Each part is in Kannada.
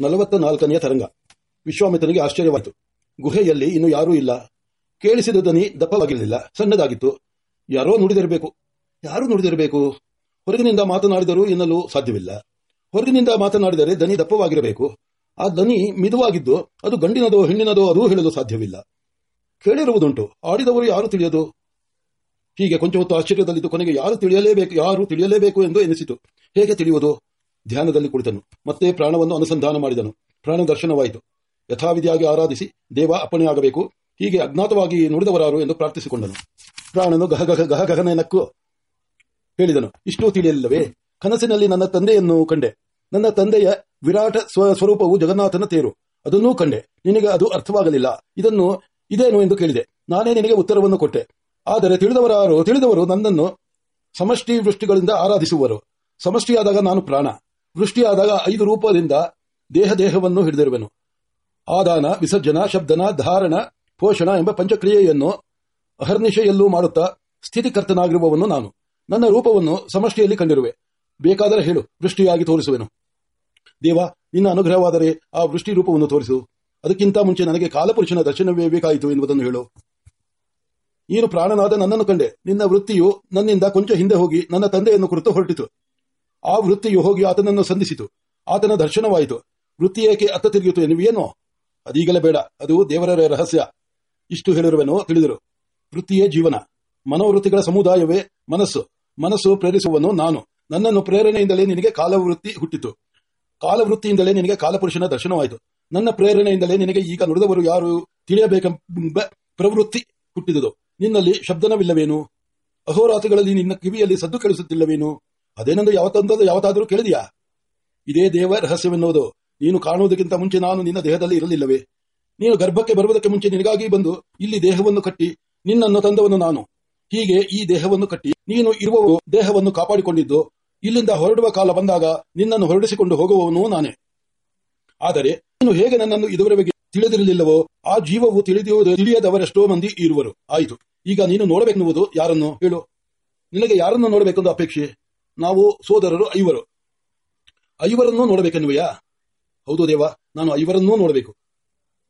ನಲವತ್ತ ನಾಲ್ಕನೆಯ ತರಂಗ. ವಿಶ್ವಾಮಿತ್ರನಿಗೆ ಆಶ್ಚರ್ಯವಾಯಿತು. ಗುಹೆಯಲ್ಲಿ ಇನ್ನು ಯಾರೂ ಇಲ್ಲ. ಕೇಳಿಸಿದ ದನಿ ದಪ್ಪವಾಗಿರಲಿಲ್ಲ. ಸಣ್ಣದಾಗಿತ್ತು. ಯಾರೋ ನುಡಿದಿರಬೇಕು. ಯಾರು ನುಡಿದಿರಬೇಕು? ಹೊರಗಿನಿಂದ ಮಾತನಾಡಿದರೂ ಎನ್ನಲು ಸಾಧ್ಯವಿಲ್ಲ. ಹೊರಗಿನಿಂದ ಮಾತನಾಡಿದರೆ ದನಿ ದಪ್ಪವಾಗಿರಬೇಕು. ಆ ದನಿ ಮಿದುವಾಗಿದ್ದು ಅದು ಗಂಡಿನದೋ ಹೆಣ್ಣಿನದೋ ಅದೂ ಹೇಳಲು ಸಾಧ್ಯವಿಲ್ಲ. ಕೇಳಿರುವುದುಂಟು. ಆಡಿದವರು ಯಾರು ತಿಳಿಯದು? ಹೀಗೆ ಕೊಂಚ ಹೊತ್ತು ಆಶ್ಚರ್ಯದಲ್ಲಿದ್ದು ಕೊನೆಗೆ ಯಾರು ತಿಳಿಯಲೇಬೇಕು ಯಾರು ತಿಳಿಯಲೇಬೇಕು ಎಂದು ಎನಿಸಿತು. ಹೇಗೆ ತಿಳಿಯುವುದು? ಧ್ಯಾನದಲ್ಲಿ ಕುಳಿತನು. ಮತ್ತೆ ಪ್ರಾಣವನ್ನು ಅನುಸಂಧಾನ ಮಾಡಿದನು. ಪ್ರಾಣ ದರ್ಶನವಾಯಿತು. ಯಥಾವಿಧಿಯಾಗಿ ಆರಾಧಿಸಿ ದೇವ ಅಪ್ಪಣೆಯಾಗಬೇಕು ಹೀಗೆ ಅಜ್ಞಾತವಾಗಿ ನುಡಿದವರಾರು ಎಂದು ಪ್ರಾರ್ಥಿಸಿಕೊಂಡನು. ಪ್ರಾಣನು ಗಹ ಗಹ ನಕ್ಕು ಹೇಳಿದನು. ಇಷ್ಟು ತಿಳಿಯಲಿಲ್ಲವೇ? ಕನಸಿನಲ್ಲಿ ನನ್ನ ತಂದೆಯನ್ನು ಕಂಡೆ. ನನ್ನ ತಂದೆಯ ವಿರಾಟ ಸ್ವ ಸ್ವರೂಪವು ಜಗನ್ನಾಥನ ತೇರು. ಅದನ್ನೂ ಕಂಡೆ. ನಿನಗೆ ಅದು ಅರ್ಥವಾಗಲಿಲ್ಲ. ಇದನ್ನು ಇದೇನು ಎಂದು ಕೇಳಿದೆ. ನಾನೇ ನಿನಗೆ ಉತ್ತರವನ್ನು ಕೊಟ್ಟೆ. ಆದರೆ ತಿಳಿದವರಾರು ತಿಳಿದವರು ನನ್ನನ್ನು ಸಮಷ್ಟಿ ವೃಷ್ಟಿಗಳಿಂದ ಆರಾಧಿಸುವರು. ಸಮಷ್ಟಿಯಾದಾಗ ನಾನು ಪ್ರಾಣ. ವೃಷ್ಟಿಯಾದಾಗ ಐದು ರೂಪದಿಂದ ದೇಹ ದೇಹವನ್ನು ಹಿಡಿದಿರುವೆನು. ಆದಾನ, ವಿಸರ್ಜನ, ಶಬ್ದನ, ಧಾರಣ, ಪೋಷಣ ಎಂಬ ಪಂಚಕ್ರಿಯೆಯನ್ನು ಅಹರ್ನಿಶೆಯಲ್ಲೂ ಮಾಡುತ್ತಾ ಸ್ಥಿತಿಕರ್ತನಾಗಿರುವವನು ನಾನು. ನನ್ನ ರೂಪವನ್ನು ಸಮಷ್ಟಿಯಲ್ಲಿ ಕಂಡಿರುವೆ. ಬೇಕಾದರೆ ಹೇಳು, ವೃಷ್ಟಿಯಾಗಿ ತೋರಿಸುವೆನು. ದೇವ, ನಿನ್ನ ಅನುಗ್ರಹವಾದರೆ ಆ ವೃಷ್ಟಿ ರೂಪವನ್ನು ತೋರಿಸು. ಅದಕ್ಕಿಂತ ಮುಂಚೆ ನನಗೆ ಕಾಲಪುರುಷನ ದರ್ಶನವೇ ಬೇಕಾಯಿತು ಎನ್ನುವುದನ್ನು ಹೇಳು. ನೀನು ಪ್ರಾಣನಾದ ನನ್ನನ್ನು ಕಂಡೆ. ನಿನ್ನ ವೃತ್ತಿಯು ನನ್ನಿಂದ ಕೊಂಚ ಹಿಂದೆ ಹೋಗಿ ನನ್ನ ತಂದೆಯನ್ನು ಕುರಿತು ಹೊರಟಿತು. ಆ ವೃತ್ತಿಯು ಹೋಗಿ ಆತನನ್ನು ಸಂಧಿಸಿತು. ಆತನ ದರ್ಶನವಾಯಿತು. ವೃತ್ತಿ ಏಕೆ ಅತ್ತ ತಿರುಗಿತು ಎನ್ನುವೇನೋ? ಅದೀಗಲೇ ಬೇಡ. ಅದು ದೇವರ ರಹಸ್ಯ. ಇಷ್ಟು ಹೇಳಿರುವೆನೋ ತಿಳಿದರು. ವೃತ್ತಿಯೇ ಜೀವನ. ಮನೋವೃತ್ತಿಗಳ ಸಮುದಾಯವೇ ಮನಸ್ಸು. ಮನಸ್ಸು ಪ್ರೇರಿಸುವನು ನಾನು. ನನ್ನನ್ನು ಪ್ರೇರಣೆಯಿಂದಲೇ ನಿನಗೆ ಕಾಲವೃತ್ತಿ ಹುಟ್ಟಿತು. ಕಾಲವೃತ್ತಿಯಿಂದಲೇ ನಿನಗೆ ಕಾಲಪುರುಷನ ದರ್ಶನವಾಯಿತು. ನನ್ನ ಪ್ರೇರಣೆಯಿಂದಲೇ ನಿನಗೆ ಈಗ ನುಡಿದವರು ಯಾರು ತಿಳಿಯಬೇಕೆಂಬ ಪ್ರವೃತ್ತಿ ಹುಟ್ಟಿದುದು. ನಿನ್ನಲ್ಲಿ ಶಬ್ದನವಿಲ್ಲವೇನು? ಅಹೋರಾತ್ರಿಗಳಲ್ಲಿ ನಿನ್ನ ಕಿವಿಯಲ್ಲಿ ಸದ್ದು ಕೇಳಿಸುತ್ತಿಲ್ಲವೇನು? ಅದೇನೆಂದು ಯಾವತ್ತಂತದ ಯಾವತ್ತಾದರೂ ಕೇಳಿದೆಯಾ? ಇದೇ ದೇವ ರಹಸ್ಯವೆನ್ನುವುದು. ನೀನು ಕಾಣುವುದಕ್ಕಿಂತ ಮುಂಚೆ ನಾನು ನಿನ್ನ ದೇಹದಲ್ಲಿ ಇರಲಿಲ್ಲವೇ? ನೀನು ಗರ್ಭಕ್ಕೆ ಬರುವುದಕ್ಕೆ ಮುಂಚೆ ನಿನಗಾಗಿ ಬಂದು ಇಲ್ಲಿ ದೇಹವನ್ನು ಕಟ್ಟಿ ನಿನ್ನನ್ನು ತಂದವನು ನಾನು. ಹೀಗೆ ಈ ದೇಹವನ್ನು ಕಟ್ಟಿ ನೀನು ಇರುವವು ದೇಹವನ್ನು ಕಾಪಾಡಿಕೊಂಡಿದ್ದು, ಇಲ್ಲಿಂದ ಹೊರಡುವ ಕಾಲ ಬಂದಾಗ ನಿನ್ನನ್ನು ಹೊರಡಿಸಿಕೊಂಡು ಹೋಗುವವನು ನಾನೇ. ಆದರೆ ನೀನು ಹೇಗೆ ನನ್ನನ್ನು ಇದುವರೆಗೆ ತಿಳಿದಿರಲಿಲ್ಲವೋ, ಆ ಜೀವವು ತಿಳಿದಿರುವುದು ತಿಳಿಯದವರೆಷ್ಟೋ ಮಂದಿ ಇರುವರು. ಆಯಿತು. ಈಗ ನೀನು ನೋಡಬೇಕೆನ್ನುವುದು ಯಾರನ್ನು ಹೇಳು. ನಿನಗೆ ಯಾರನ್ನು ನೋಡಬೇಕೆಂದು ಅಪೇಕ್ಷೆ? ನಾವು ಸೋದರರು ಐವರು. ಐವರನ್ನೂ ನೋಡಬೇಕೆನ್ನುವೆಯಾ? ಹೌದು ದೇವ ನಾನು ಐವರನ್ನೂ ನೋಡಬೇಕು.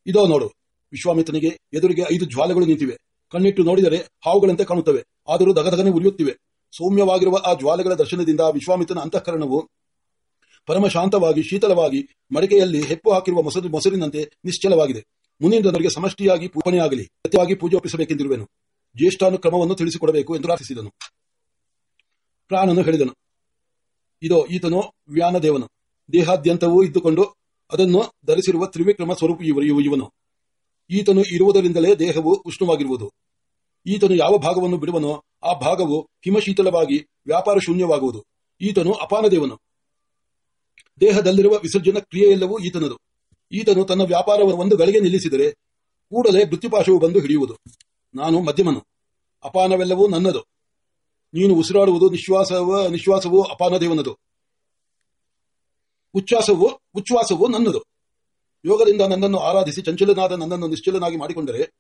ಇದೋ ನೋಡು, ವಿಶ್ವಾಮಿತ್ರನಿಗೆ ಎದುರಿಗೆ ಐದು ಜ್ವಾಲೆಗಳು ನಿಂತಿವೆ. ಕಣ್ಣಿಟ್ಟು ನೋಡಿದರೆ ಹಾವುಗಳಂತೆ ಕಾಣುತ್ತವೆ, ಆದರೂ ದಗದಗನೆ ಉರಿಯುತ್ತಿವೆ. ಸೌಮ್ಯವಾಗಿರುವ ಆ ಜ್ವಾಲೆಗಳ ದರ್ಶನದಿಂದ ವಿಶ್ವಾಮಿತ್ರನ ಅಂತಃಕರಣವು ಪರಮ ಶಾಂತವಾಗಿ ಶೀತಲವಾಗಿ, ಮಡಿಕೆಯಲ್ಲಿ ಹೆಪ್ಪು ಹಾಕಿರುವ ಮೊಸರು ಮೊಸರಿನಂತೆ ನಿಶ್ಚಲವಾಗಿದೆ. ಮುಂದಿನವರಿಗೆ ಸಮಷ್ಟಿಯಾಗಿ ಪೂಪಣೆಯಾಗಲಿ ಸತ್ಯವಾಗಿ ಪೂಜೆ ಒಪ್ಪಿಸಬೇಕೆಂದಿರುವೆನು. ಜ್ಯೇಷ್ಠಾನುಕ್ರಮವನ್ನು ತಿಳಿಸಿಕೊಡಬೇಕು ಎಂದು ಪ್ರಾರ್ಥಿಸಿದನು. ಪ್ರಾಣನು ಹೇಳಿದನು. ಇದೋ ಈತನು ವ್ಯಾನದೇವನು ದೇಹಾದ್ಯಂತವೂ ಇದ್ದುಕೊಂಡು ಅದನ್ನು ಧರಿಸಿರುವ ತ್ರಿವಿಕ್ರಮ ಸ್ವರೂಪ ಇವರು ಇವನು. ಈತನು ಇರುವುದರಿಂದಲೇ ದೇಹವು ಉಷ್ಣವಾಗಿರುವುದು. ಈತನು ಯಾವ ಭಾಗವನ್ನು ಬಿಡುವನೋ ಆ ಭಾಗವು ಹಿಮಶೀತಲವಾಗಿ ವ್ಯಾಪಾರ ಶೂನ್ಯವಾಗುವುದು. ಈತನು ಅಪಾನದೇವನು. ದೇಹದಲ್ಲಿರುವ ವಿಸರ್ಜನ ಕ್ರಿಯೆಯೆಲ್ಲವೂ ಈತನದು. ಈತನು ತನ್ನ ವ್ಯಾಪಾರವನ್ನು ಒಂದು ಗಳಿಗೆ ನಿಲ್ಲಿಸಿದರೆ ಕೂಡಲೇ ಮೃತ್ಯುಪಾಶವು ಬಂದು ಹಿಡಿಯುವುದು. ನಾನು ಮಧ್ಯಮನು. ಅಪಾನವೆಲ್ಲವೂ ನನ್ನದು. ನೀನು ಉಸಿರಾಡುವುದು ನಿಶ್ವಾಸವ, ನಿಶ್ವಾಸವು ಅಪಾನದೇವನದು ಉಚ್ಛ್ವಾಸವೋ ಉಚ್ಛ್ವಾಸವೋ ನನ್ನದು. ಯೋಗದಿಂದ ನನ್ನನ್ನು ಆರಾಧಿಸಿ ಚಂಚಲನಾದ ನನ್ನನ್ನು ನಿಶ್ಚಲನಾಗಿ ಮಾಡಿಕೊಂಡರೆ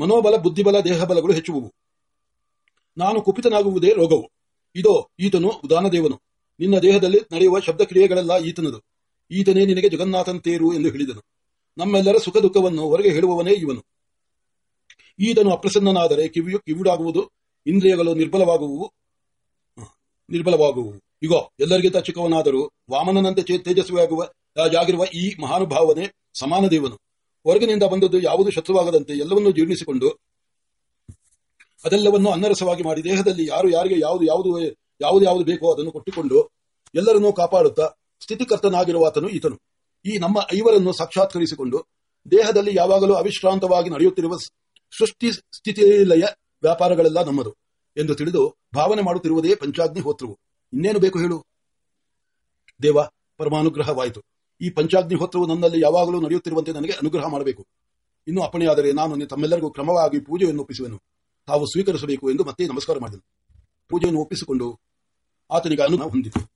ಮನೋಬಲ, ಬುದ್ಧಿಬಲ, ದೇಹಬಲಗಳು ಹೆಚ್ಚುವುವು. ನಾನು ಕುಪಿತನಾಗುವುದೇ ರೋಗವು. ಇದೋ, ಈತನು ಉದಾನದೇವನು. ನಿನ್ನ ದೇಹದಲ್ಲಿ ನಡೆಯುವ ಶಬ್ದಕ್ರಿಯೆಗಳೆಲ್ಲ ಈತನದು. ಈತನೇ ನಿನಗೆ ಜಗನ್ನಾಥನ್ ತೇರು ಎಂದು ಹೇಳಿದನು. ನಮ್ಮೆಲ್ಲರ ಸುಖ ದುಃಖವನ್ನು ಹೊರಗೆ ಹೇಳುವವನೇ ಇವನು. ಈತನು ಅಪ್ರಸನ್ನನಾದರೆ ಕಿವಿಯು ಕಿವಿಡಾಗುವುದು ಇಂದ್ರಿಯಗಳು ನಿರ್ಬಲವಾಗುವು ನಿರ್ಬಲವಾಗುವು ಇಗೋ, ಎಲ್ಲರಿಗಿಂತ ಚಿಕ್ಕವನಾದರೂ ವಾಮನನಂತೆ ತೇಜಸ್ವಿಯಾಗುವ ಜಾಗಿರುವ ಈ ಮಹಾನುಭಾವನೆ ಸಮಾನ ದೇವನು. ಹೊರಗಿನಿಂದ ಬಂದದ್ದು ಯಾವುದು ಶತ್ರುವಾಗದಂತೆ ಎಲ್ಲವನ್ನೂ ಜೀರ್ಣಿಸಿಕೊಂಡು ಅದೆಲ್ಲವನ್ನು ಅನ್ನರಸವಾಗಿ ಮಾಡಿ ದೇಹದಲ್ಲಿ ಯಾರು ಯಾರಿಗೆ ಯಾವುದು ಯಾವುದು ಯಾವುದು ಯಾವುದು ಬೇಕೋ ಅದನ್ನು ಕೊಟ್ಟುಕೊಂಡು ಎಲ್ಲರನ್ನೂ ಕಾಪಾಡುತ್ತಾ ಸ್ಥಿತಿಕರ್ತನಾಗಿರುವ ಆತನು ಈತನು. ಈ ನಮ್ಮ ಐವರನ್ನು ಸಾಕ್ಷಾತ್ಕರಿಸಿಕೊಂಡು ದೇಹದಲ್ಲಿ ಯಾವಾಗಲೂ ಅವಿಶ್ರಾಂತವಾಗಿ ನಡೆಯುತ್ತಿರುವ ಸೃಷ್ಟಿ ಸ್ಥಿತಿಲಯ ವ್ಯಾಪಾರಗಳೆಲ್ಲ ನಮ್ಮದು. ಎಂದು ತಿಳಿದು ಭಾವನೆ ಮಾಡುತ್ತಿರುವುದೇ ಪಂಚಾಗ್ನಿ ಹೋತ್ರವು. ಇನ್ನೇನು ಬೇಕು ಹೇಳು? ದೇವ, ಪರಮಾನುಗ್ರಹವಾಯಿತು. ಈ ಪಂಚಾಗ್ನಿ ಹೋತ್ರವು ನನ್ನಲ್ಲಿ ಯಾವಾಗಲೂ ನಡೆಯುತ್ತಿರುವಂತೆ ನನಗೆ ಅನುಗ್ರಹ ಮಾಡಬೇಕು. ಇನ್ನು ಅಪ್ಪಣೆಯಾದರೆ ನಾನು ತಮ್ಮೆಲ್ಲರಿಗೂ ಕ್ರಮವಾಗಿ ಪೂಜೆಯನ್ನು ಒಪ್ಪಿಸುವೆನು. ತಾವು ಸ್ವೀಕರಿಸಬೇಕು ಎಂದು ಮತ್ತೆ ನಮಸ್ಕಾರ ಮಾಡಿದನು. ಪೂಜೆಯನ್ನು ಒಪ್ಪಿಸಿಕೊಂಡು ಆತನಿಗೆ ಅನುಗ್ರಹ ಹೊಂದಿತು.